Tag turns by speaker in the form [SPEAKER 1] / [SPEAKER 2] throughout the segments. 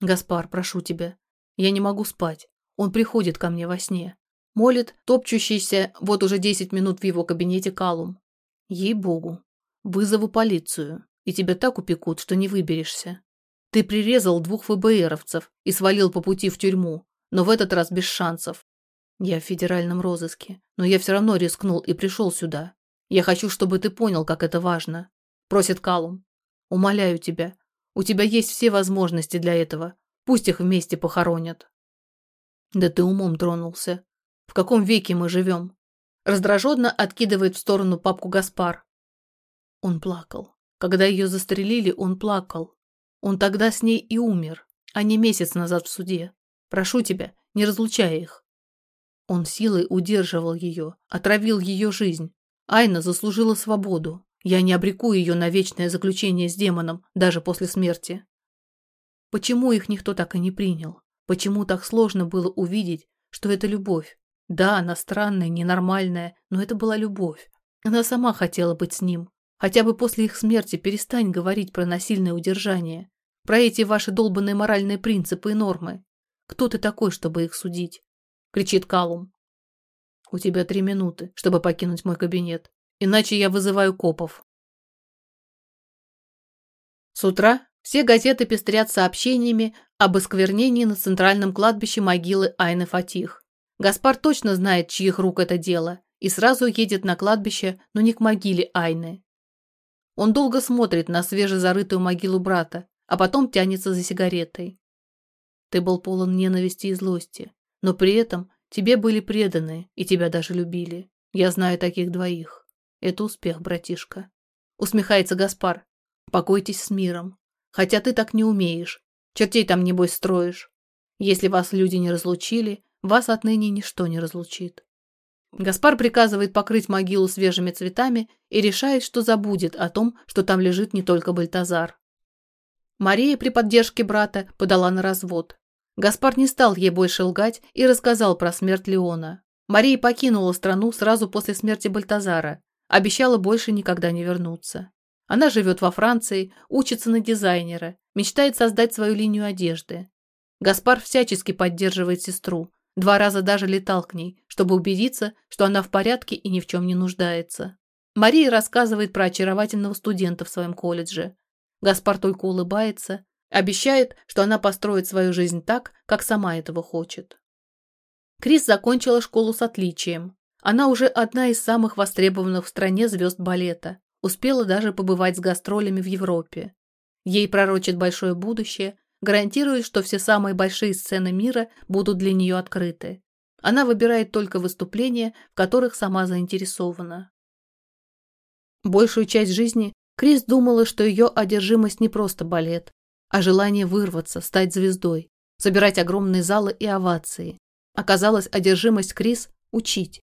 [SPEAKER 1] «Гаспар, прошу тебя, я не могу спать. Он приходит ко мне во сне. Молит топчущийся вот уже десять минут в его кабинете Калум. Ей-богу, вызову полицию, и тебя так упекут, что не выберешься. Ты прирезал двух ФБРовцев и свалил по пути в тюрьму, но в этот раз без шансов. Я в федеральном розыске, но я все равно рискнул и пришел сюда. Я хочу, чтобы ты понял, как это важно. Просит Калум. Умоляю тебя. У тебя есть все возможности для этого. Пусть их вместе похоронят. Да ты умом тронулся. В каком веке мы живем? Раздраженно откидывает в сторону папку Гаспар. Он плакал. Когда ее застрелили, он плакал. Он тогда с ней и умер, а не месяц назад в суде. Прошу тебя, не разлучай их. Он силой удерживал ее, отравил ее жизнь. Айна заслужила свободу. Я не обреку ее на вечное заключение с демоном, даже после смерти. Почему их никто так и не принял? Почему так сложно было увидеть, что это любовь? Да, она странная, ненормальная, но это была любовь. Она сама хотела быть с ним. Хотя бы после их смерти перестань говорить про насильное удержание, про эти ваши долбанные моральные принципы и нормы. Кто ты такой, чтобы их судить? Кричит Калум. У тебя три минуты, чтобы покинуть мой кабинет, иначе я вызываю копов. С утра все газеты пестрят сообщениями об осквернении на центральном кладбище могилы Айны Фатих. Гаспар точно знает, чьих рук это дело, и сразу едет на кладбище, но не к могиле Айны. Он долго смотрит на свежезарытую могилу брата, а потом тянется за сигаретой. Ты был полон ненависти и злости, но при этом тебе были преданы и тебя даже любили. Я знаю таких двоих. Это успех, братишка. Усмехается Гаспар. Покойтесь с миром. Хотя ты так не умеешь. Чертей там, небось, строишь. Если вас люди не разлучили, вас отныне ничто не разлучит. Гаспар приказывает покрыть могилу свежими цветами и решает, что забудет о том, что там лежит не только Бальтазар. Мария при поддержке брата подала на развод. Гаспар не стал ей больше лгать и рассказал про смерть Леона. Мария покинула страну сразу после смерти Бальтазара, обещала больше никогда не вернуться. Она живет во Франции, учится на дизайнера, мечтает создать свою линию одежды. Гаспар всячески поддерживает сестру, Два раза даже летал к ней, чтобы убедиться, что она в порядке и ни в чем не нуждается. Мария рассказывает про очаровательного студента в своем колледже. Гаспар только улыбается, обещает, что она построит свою жизнь так, как сама этого хочет. Крис закончила школу с отличием. Она уже одна из самых востребованных в стране звезд балета, успела даже побывать с гастролями в Европе. Ей пророчит большое будущее, гарантирует, что все самые большие сцены мира будут для нее открыты. Она выбирает только выступления, в которых сама заинтересована. Большую часть жизни Крис думала, что ее одержимость не просто балет, а желание вырваться, стать звездой, собирать огромные залы и овации. Оказалась одержимость Крис – учить.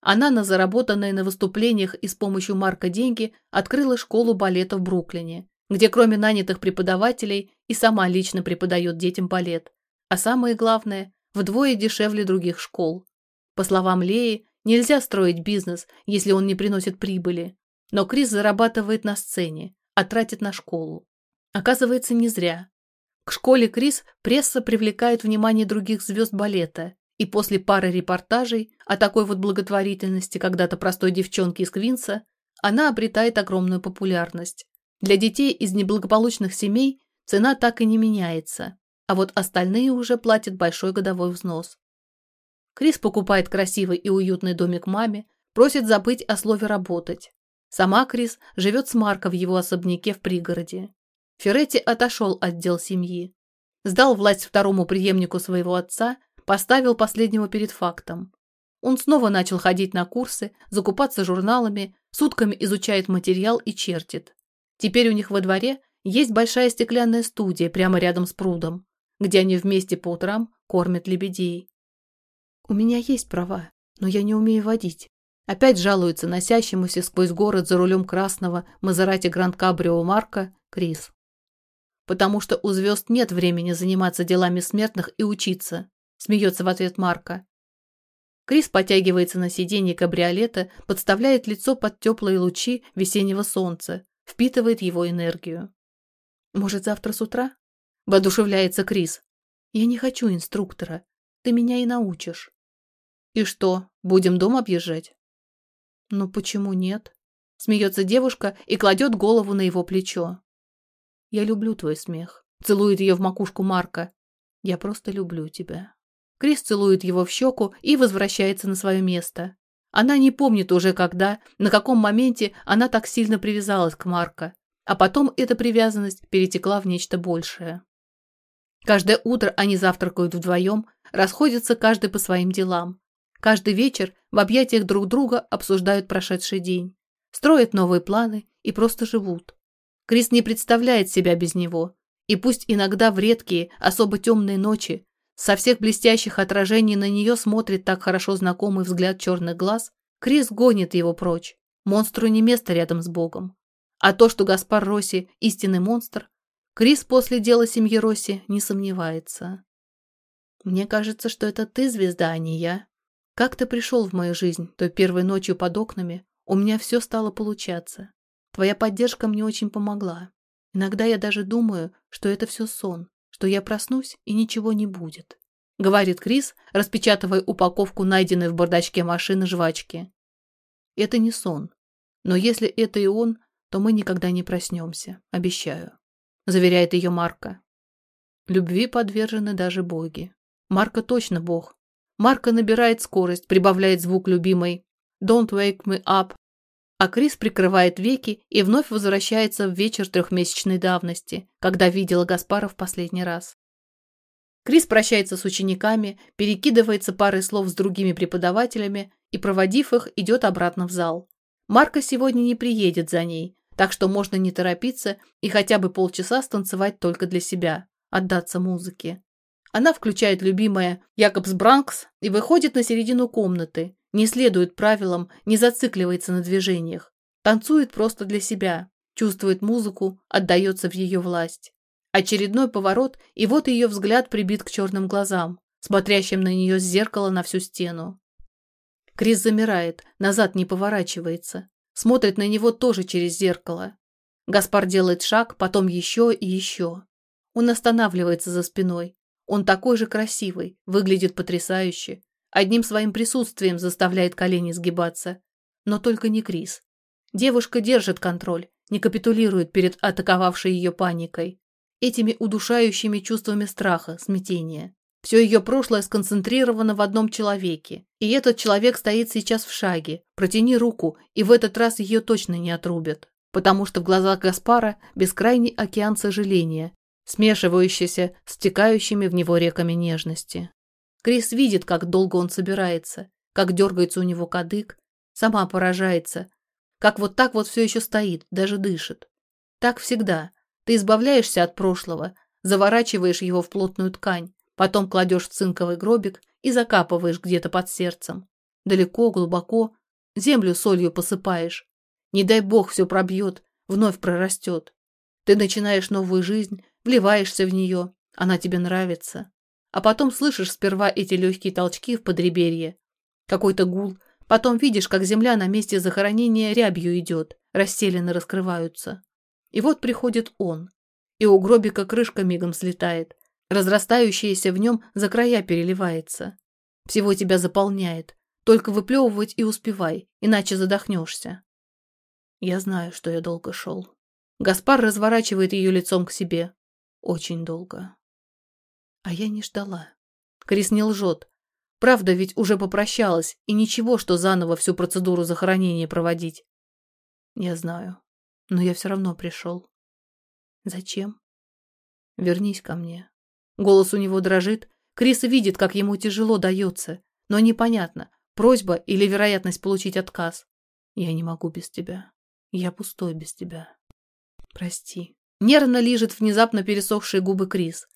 [SPEAKER 1] Она на заработанные на выступлениях и с помощью Марка деньги открыла школу балета в Бруклине, где кроме нанятых преподавателей и сама лично преподает детям балет, а самое главное, вдвое дешевле других школ. По словам Леи, нельзя строить бизнес, если он не приносит прибыли. Но Крис зарабатывает на сцене, а тратит на школу. Оказывается, не зря. К школе Крис пресса привлекает внимание других звезд балета, и после пары репортажей о такой вот благотворительности когда-то простой девчонки из Квинса она обретает огромную популярность. Для детей из неблагополучных семей цена так и не меняется, а вот остальные уже платят большой годовой взнос. Крис покупает красивый и уютный домик маме, просит забыть о слове «работать». Сама Крис живет с Марко в его особняке в пригороде. Феретти отошел от дел семьи. Сдал власть второму преемнику своего отца, поставил последнего перед фактом. Он снова начал ходить на курсы, закупаться журналами, сутками изучает материал и чертит. Теперь у них во дворе есть большая стеклянная студия прямо рядом с прудом, где они вместе по утрам кормят лебедей. У меня есть права, но я не умею водить. Опять жалуется носящемуся сквозь город за рулем красного Мазерати Гранд Кабрио Марка Крис. Потому что у звезд нет времени заниматься делами смертных и учиться, смеется в ответ Марка. Крис потягивается на сиденье кабриолета, подставляет лицо под теплые лучи весеннего солнца, впитывает его энергию. Может, завтра с утра? – воодушевляется Крис. «Я не хочу инструктора. Ты меня и научишь». «И что, будем дом объезжать?» «Ну почему нет?» – смеется девушка и кладет голову на его плечо. «Я люблю твой смех», – целует ее в макушку Марка. «Я просто люблю тебя». Крис целует его в щеку и возвращается на свое место. Она не помнит уже когда, на каком моменте она так сильно привязалась к Марка, а потом эта привязанность перетекла в нечто большее. Каждое утро они завтракают вдвоем, расходятся каждый по своим делам. Каждый вечер в объятиях друг друга обсуждают прошедший день, строят новые планы и просто живут. Крис не представляет себя без него, и пусть иногда в редкие, особо темные ночи со всех блестящих отражений на нее смотрит так хорошо знакомый взгляд черных глаз, Крис гонит его прочь. Монстру не место рядом с Богом. А то, что Гаспар Росси – истинный монстр, Крис после дела семьи Росси не сомневается. «Мне кажется, что это ты звезда, а не я. Как ты пришел в мою жизнь той первой ночью под окнами, у меня все стало получаться. Твоя поддержка мне очень помогла. Иногда я даже думаю, что это все сон, что я проснусь и ничего не будет», — говорит Крис, распечатывая упаковку, найденной в бардачке машины жвачки. «Это не сон. Но если это и он, то мы никогда не проснемся, обещаю», — заверяет ее Марка. Любви подвержены даже боги. Марка точно бог. Марка набирает скорость, прибавляет звук любимой «Don't wake me up», а Крис прикрывает веки и вновь возвращается в вечер трехмесячной давности, когда видела Гаспара в последний раз. Крис прощается с учениками, перекидывается парой слов с другими преподавателями и, проводив их, идет обратно в зал. Марка сегодня не приедет за ней, так что можно не торопиться и хотя бы полчаса станцевать только для себя, отдаться музыке. Она включает любимое «Якобс Бранкс» и выходит на середину комнаты, не следует правилам, не зацикливается на движениях. Танцует просто для себя, чувствует музыку, отдается в ее власть. Очередной поворот, и вот ее взгляд прибит к черным глазам, смотрящим на нее с зеркала на всю стену. Крис замирает, назад не поворачивается, смотрит на него тоже через зеркало. Гаспар делает шаг, потом еще и еще. Он останавливается за спиной. Он такой же красивый, выглядит потрясающе, Одним своим присутствием заставляет колени сгибаться. Но только не Крис. Девушка держит контроль, не капитулирует перед атаковавшей ее паникой. Этими удушающими чувствами страха, смятения. Все ее прошлое сконцентрировано в одном человеке. И этот человек стоит сейчас в шаге. Протяни руку, и в этот раз ее точно не отрубят. Потому что в глазах Гаспара бескрайний океан сожаления, смешивающийся с текающими в него реками нежности. Крис видит, как долго он собирается, как дергается у него кадык, сама поражается, как вот так вот все еще стоит, даже дышит. Так всегда. Ты избавляешься от прошлого, заворачиваешь его в плотную ткань, потом кладешь в цинковый гробик и закапываешь где-то под сердцем. Далеко, глубоко, землю солью посыпаешь. Не дай бог все пробьет, вновь прорастет. Ты начинаешь новую жизнь, вливаешься в нее, она тебе нравится. А потом слышишь сперва эти легкие толчки в подреберье. Какой-то гул. Потом видишь, как земля на месте захоронения рябью идет, расселены раскрываются. И вот приходит он. И у гробика крышка мигом слетает. Разрастающаяся в нем за края переливается. Всего тебя заполняет. Только выплевывать и успевай, иначе задохнешься. Я знаю, что я долго шел. Гаспар разворачивает ее лицом к себе. Очень долго. А я не ждала. Крис не лжет. Правда ведь уже попрощалась, и ничего, что заново всю процедуру захоронения проводить. Я знаю, но я все равно пришел. Зачем? Вернись ко мне. Голос у него дрожит. Крис видит, как ему тяжело дается, но непонятно, просьба или вероятность получить отказ. Я не могу без тебя. Я пустой без тебя. Прости. Нервно лижет внезапно пересохшие губы Крис.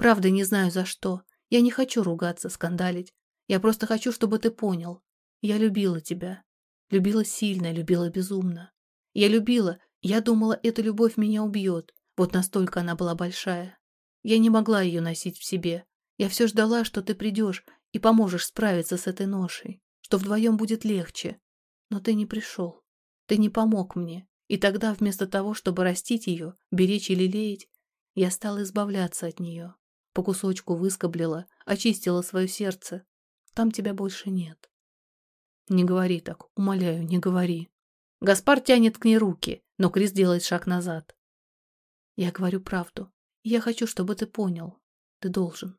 [SPEAKER 1] Правда, не знаю за что. Я не хочу ругаться, скандалить. Я просто хочу, чтобы ты понял. Я любила тебя. Любила сильно, любила безумно. Я любила. Я думала, эта любовь меня убьет. Вот настолько она была большая. Я не могла ее носить в себе. Я все ждала, что ты придешь и поможешь справиться с этой ношей, что вдвоем будет легче. Но ты не пришел. Ты не помог мне. И тогда, вместо того, чтобы растить ее, беречь и лелеять, Я стала избавляться от нее. По кусочку выскоблила, очистила свое сердце. Там тебя больше нет. Не говори так, умоляю, не говори. Гаспар тянет к ней руки, но Крис делает шаг назад. Я говорю правду. Я хочу, чтобы ты понял. Ты должен.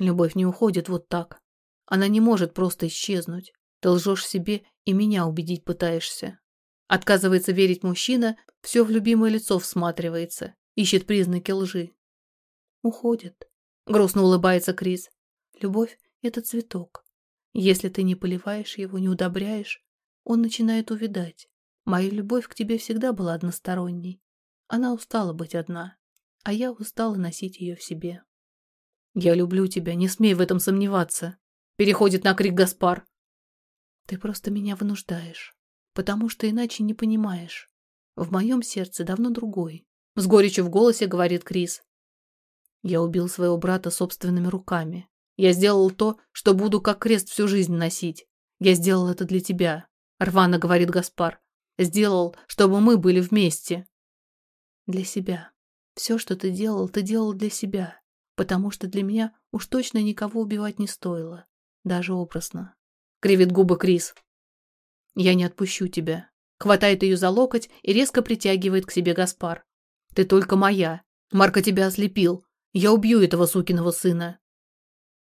[SPEAKER 1] Любовь не уходит вот так. Она не может просто исчезнуть. Ты лжешь себе и меня убедить пытаешься. Отказывается верить мужчина, все в любимое лицо всматривается, ищет признаки лжи. Уходит. Грустно улыбается Крис. Любовь — это цветок. Если ты не поливаешь его, не удобряешь, он начинает увядать. Моя любовь к тебе всегда была односторонней. Она устала быть одна, а я устала носить ее в себе. «Я люблю тебя, не смей в этом сомневаться», — переходит на крик Гаспар. «Ты просто меня вынуждаешь, потому что иначе не понимаешь. В моем сердце давно другой», — с горечью в голосе говорит Крис. «Я убил своего брата собственными руками. Я сделал то, что буду как крест всю жизнь носить. Я сделал это для тебя», — рвано говорит Гаспар. «Сделал, чтобы мы были вместе». «Для себя. Все, что ты делал, ты делал для себя потому что для меня уж точно никого убивать не стоило, даже образно. Кривит губы Крис. Я не отпущу тебя. Хватает ее за локоть и резко притягивает к себе Гаспар. Ты только моя. Марка тебя ослепил. Я убью этого сукиного сына.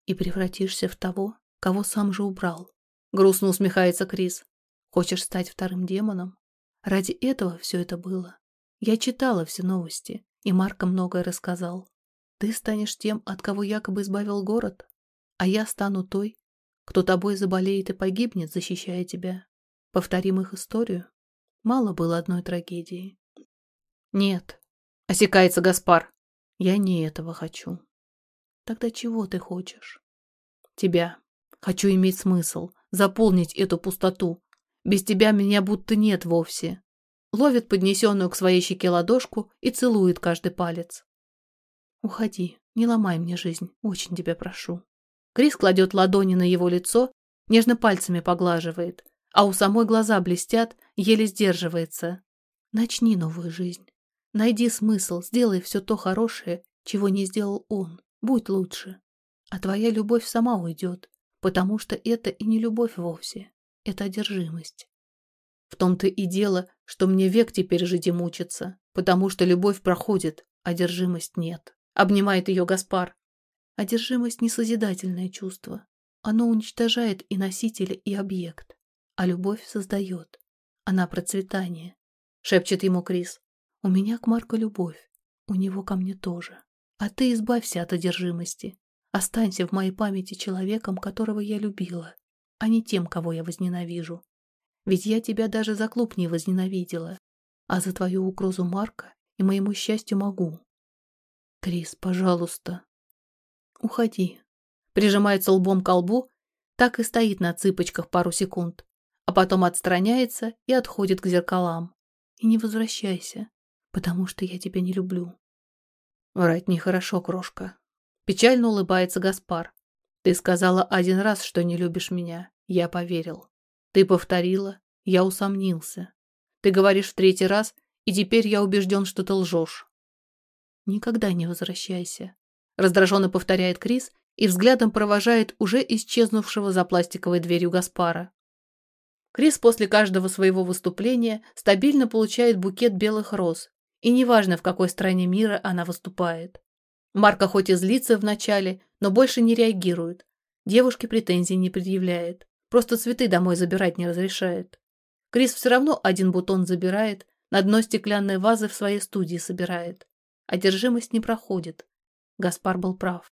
[SPEAKER 1] И превратишься в того, кого сам же убрал. Грустно усмехается Крис. Хочешь стать вторым демоном? Ради этого все это было. Я читала все новости, и Марка многое рассказал. Ты станешь тем, от кого якобы избавил город, а я стану той, кто тобой заболеет и погибнет, защищая тебя. Повторим их историю. Мало было одной трагедии. Нет, осекается Гаспар. Я не этого хочу. Тогда чего ты хочешь? Тебя. Хочу иметь смысл, заполнить эту пустоту. Без тебя меня будто нет вовсе. Ловит поднесенную к своей щеке ладошку и целует каждый палец. «Уходи, не ломай мне жизнь, очень тебя прошу». Крис кладет ладони на его лицо, нежно пальцами поглаживает, а у самой глаза блестят, еле сдерживается. Начни новую жизнь. Найди смысл, сделай все то хорошее, чего не сделал он. Будь лучше. А твоя любовь сама уйдет, потому что это и не любовь вовсе. Это одержимость. В том-то и дело, что мне век теперь жить и мучиться, потому что любовь проходит, одержимость нет. Обнимает ее Гаспар. Одержимость – не созидательное чувство. Оно уничтожает и носителя, и объект. А любовь создает. Она процветание. Шепчет ему Крис. У меня к Марку любовь. У него ко мне тоже. А ты избавься от одержимости. Останься в моей памяти человеком, которого я любила, а не тем, кого я возненавижу. Ведь я тебя даже за клуб не возненавидела, а за твою угрозу Марка и моему счастью могу. Крис, пожалуйста. Уходи. Прижимается лбом к лбу, так и стоит на цыпочках пару секунд, а потом отстраняется и отходит к зеркалам. И не возвращайся, потому что я тебя не люблю. Врать нехорошо, крошка. Печально улыбается Гаспар. Ты сказала один раз, что не любишь меня. Я поверил. Ты повторила. Я усомнился. Ты говоришь в третий раз, и теперь я убежден, что ты лжешь. «Никогда не возвращайся», — раздраженно повторяет Крис и взглядом провожает уже исчезнувшего за пластиковой дверью Гаспара. Крис после каждого своего выступления стабильно получает букет белых роз, и неважно, в какой стране мира она выступает. Марка хоть и злится вначале, но больше не реагирует. Девушке претензий не предъявляет. Просто цветы домой забирать не разрешает. Крис все равно один бутон забирает, на дно стеклянной вазы в своей студии собирает. Одержимость не проходит. Гаспар был прав.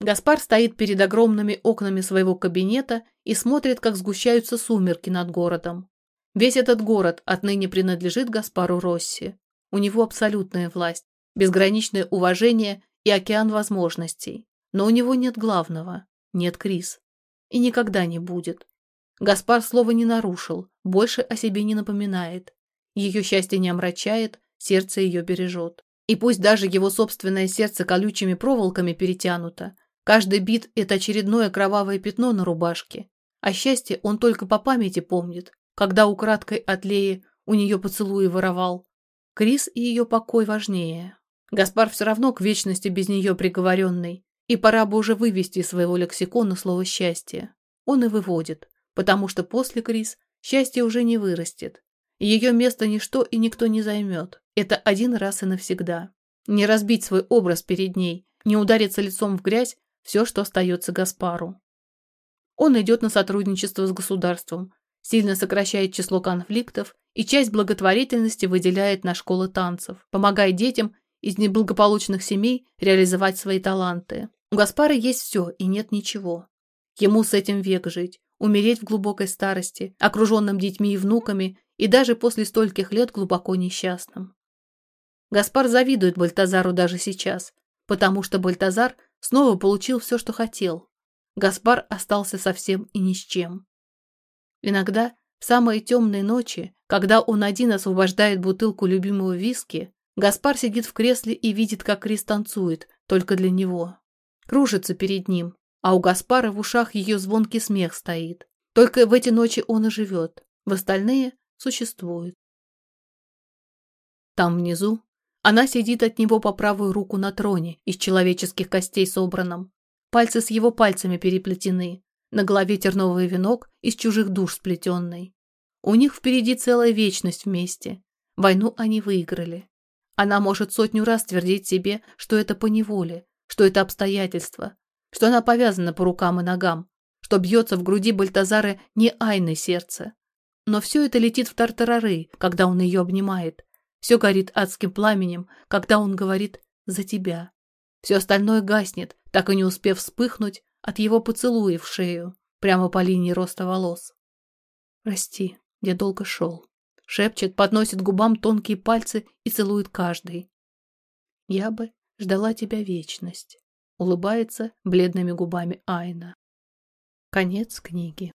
[SPEAKER 1] Гаспар стоит перед огромными окнами своего кабинета и смотрит, как сгущаются сумерки над городом. Весь этот город отныне принадлежит Гаспару Росси. У него абсолютная власть, безграничное уважение и океан возможностей. Но у него нет главного, нет Крис. И никогда не будет. Гаспар слова не нарушил, больше о себе не напоминает. Ее счастье не омрачает, сердце ее бережет. И пусть даже его собственное сердце колючими проволоками перетянуто, каждый бит – это очередное кровавое пятно на рубашке. А счастье он только по памяти помнит, когда украдкой от Леи у нее поцелуи воровал. Крис и ее покой важнее. Гаспар все равно к вечности без нее приговоренный, и пора бы уже вывести из своего лексикона слово «счастье». Он и выводит, потому что после Крис счастье уже не вырастет. Ее место ничто и никто не займет. Это один раз и навсегда. Не разбить свой образ перед ней, не удариться лицом в грязь – все, что остается Гаспару. Он идет на сотрудничество с государством, сильно сокращает число конфликтов и часть благотворительности выделяет на школы танцев, помогая детям из неблагополучных семей реализовать свои таланты. У Гаспара есть все и нет ничего. Ему с этим век жить, умереть в глубокой старости, окруженным детьми и внуками, и даже после стольких лет глубоко несчастным. Гаспар завидует Бальтазару даже сейчас, потому что Бальтазар снова получил все, что хотел. Гаспар остался совсем и ни с чем. Иногда, в самые темные ночи, когда он один освобождает бутылку любимого виски, Гаспар сидит в кресле и видит, как Крис танцует, только для него. Кружится перед ним, а у Гаспара в ушах ее звонкий смех стоит. Только в эти ночи он и живет, в остальные существует. Там внизу она сидит от него по правую руку на троне из человеческих костей собранном. Пальцы с его пальцами переплетены, на голове терновый венок из чужих душ сплетенный. У них впереди целая вечность вместе. Войну они выиграли. Она может сотню раз твердить себе, что это по неволе, что это обстоятельство, что она повязана по рукам и ногам, что бьется в груди Бальтазара не Айны сердце. Но все это летит в тартарары, когда он ее обнимает. Все горит адским пламенем, когда он говорит «за тебя». Все остальное гаснет, так и не успев вспыхнуть от его поцелуя в шею, прямо по линии роста волос. «Прости, я долго шел», — шепчет, подносит губам тонкие пальцы и целует каждый. «Я бы ждала тебя вечность», — улыбается бледными губами Айна. Конец книги.